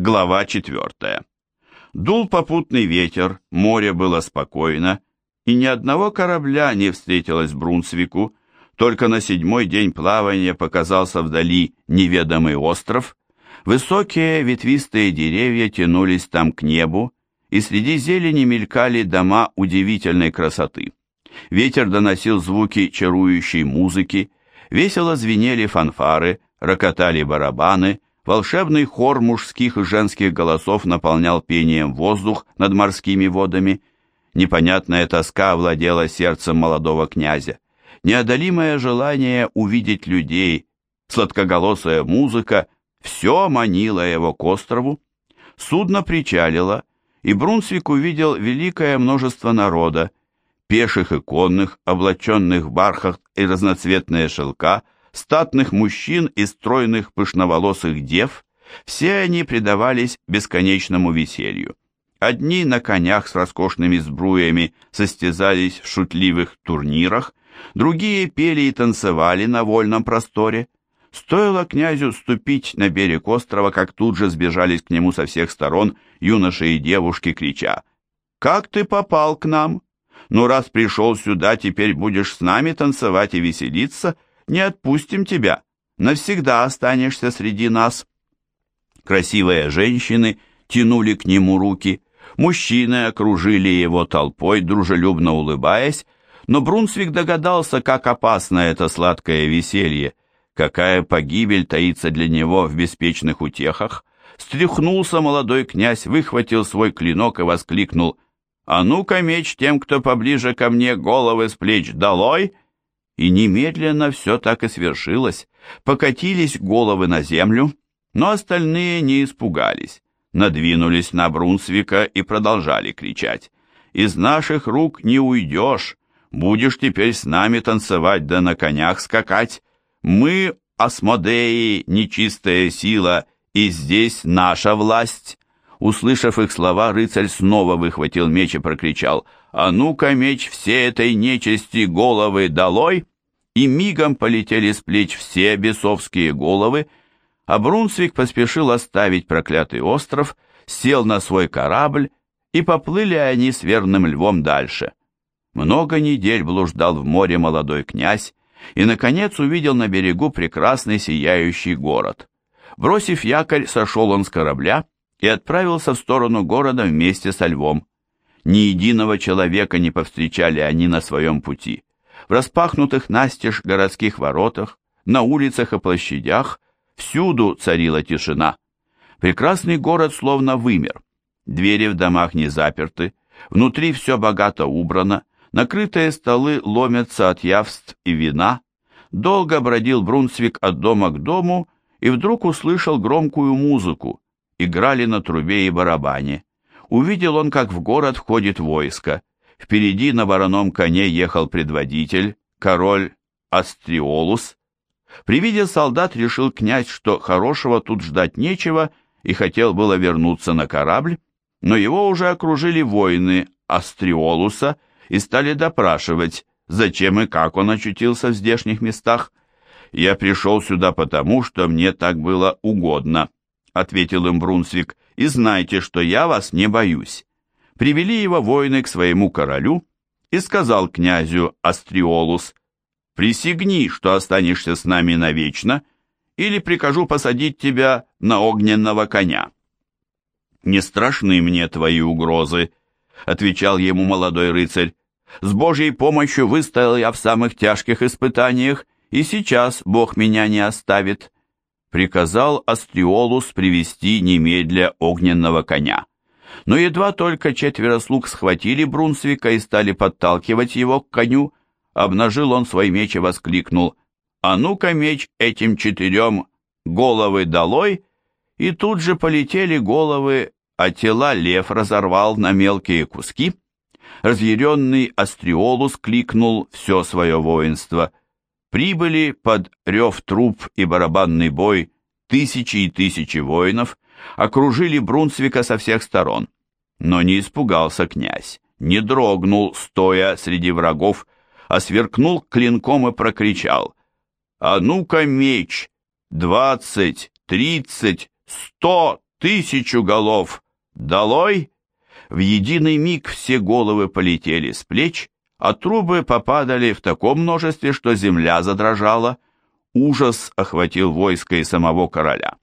Глава 4. Дул попутный ветер, море было спокойно, и ни одного корабля не встретилось Брунсвику, только на седьмой день плавания показался вдали неведомый остров, высокие ветвистые деревья тянулись там к небу, и среди зелени мелькали дома удивительной красоты. Ветер доносил звуки чарующей музыки, весело звенели фанфары, рокотали барабаны, Волшебный хор мужских и женских голосов наполнял пением воздух над морскими водами. Непонятная тоска овладела сердцем молодого князя. Неодолимое желание увидеть людей, сладкоголосая музыка, все манило его к острову. Судно причалило, и Брунсвик увидел великое множество народа, пеших и конных, облаченных в бархат и разноцветные шелка, статных мужчин и стройных пышноволосых дев, все они предавались бесконечному веселью. Одни на конях с роскошными сбруями состязались в шутливых турнирах, другие пели и танцевали на вольном просторе. Стоило князю ступить на берег острова, как тут же сбежались к нему со всех сторон юноши и девушки, крича «Как ты попал к нам? Ну, раз пришел сюда, теперь будешь с нами танцевать и веселиться?» Не отпустим тебя, навсегда останешься среди нас». Красивые женщины тянули к нему руки, мужчины окружили его толпой, дружелюбно улыбаясь, но Брунсвик догадался, как опасно это сладкое веселье, какая погибель таится для него в беспечных утехах. Стряхнулся молодой князь, выхватил свой клинок и воскликнул «А ну-ка, меч тем, кто поближе ко мне, головы с плеч долой!» И немедленно все так и свершилось. Покатились головы на землю, но остальные не испугались. Надвинулись на Брунсвика и продолжали кричать. «Из наших рук не уйдешь! Будешь теперь с нами танцевать да на конях скакать! Мы, Асмодеи, нечистая сила, и здесь наша власть!» Услышав их слова, рыцарь снова выхватил меч и прокричал «А ну-ка, меч всей этой нечисти головы долой!» И мигом полетели с плеч все бесовские головы, а Брунсвик поспешил оставить проклятый остров, сел на свой корабль, и поплыли они с верным львом дальше. Много недель блуждал в море молодой князь, и, наконец, увидел на берегу прекрасный сияющий город. Бросив якорь, сошел он с корабля и отправился в сторону города вместе со львом. Ни единого человека не повстречали они на своем пути. В распахнутых настежь городских воротах, на улицах и площадях всюду царила тишина. Прекрасный город словно вымер. Двери в домах не заперты, внутри все богато убрано, накрытые столы ломятся от явств и вина. Долго бродил Брунсвик от дома к дому и вдруг услышал громкую музыку. Играли на трубе и барабане увидел он, как в город входит войско. Впереди на вороном коне ехал предводитель, король Астриолус. При виде солдат решил князь, что хорошего тут ждать нечего, и хотел было вернуться на корабль, но его уже окружили воины Астриолуса и стали допрашивать, зачем и как он очутился в здешних местах. «Я пришел сюда потому, что мне так было угодно», — ответил им Брунсвик, — «и знайте, что я вас не боюсь». Привели его воины к своему королю, и сказал князю Астриолус, «Присягни, что останешься с нами навечно, или прикажу посадить тебя на огненного коня». «Не страшны мне твои угрозы», — отвечал ему молодой рыцарь. «С Божьей помощью выстоял я в самых тяжких испытаниях, и сейчас Бог меня не оставит» приказал Астриолус привести немедля огненного коня. Но едва только четверо слуг схватили Брунсвика и стали подталкивать его к коню, обнажил он свой меч и воскликнул «А ну-ка, меч этим четырем головы долой!» И тут же полетели головы, а тела лев разорвал на мелкие куски. Разъяренный Астриолус кликнул все свое воинство – Прибыли под рев труп и барабанный бой тысячи и тысячи воинов, окружили Брунсвика со всех сторон. Но не испугался князь, не дрогнул, стоя среди врагов, а сверкнул клинком и прокричал «А ну-ка меч! Двадцать, тридцать, сто Тысячу голов! Долой!» В единый миг все головы полетели с плеч, а трубы попадали в таком множестве, что земля задрожала. Ужас охватил войско и самого короля.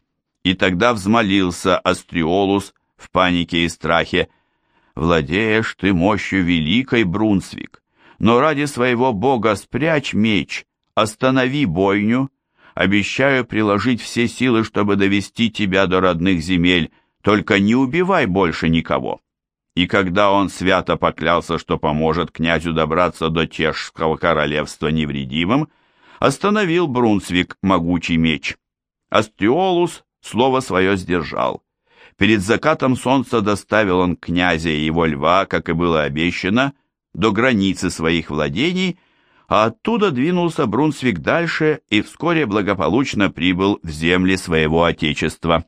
И тогда взмолился Астриолус в панике и страхе, «Владеешь ты мощью великой, Брунсвик, но ради своего бога спрячь меч, останови бойню, обещаю приложить все силы, чтобы довести тебя до родных земель, только не убивай больше никого» и когда он свято поклялся, что поможет князю добраться до Чешского королевства невредимым, остановил Брунсвик могучий меч. Астриолус слово свое сдержал. Перед закатом солнца доставил он князя и его льва, как и было обещано, до границы своих владений, а оттуда двинулся Брунсвик дальше и вскоре благополучно прибыл в земли своего отечества.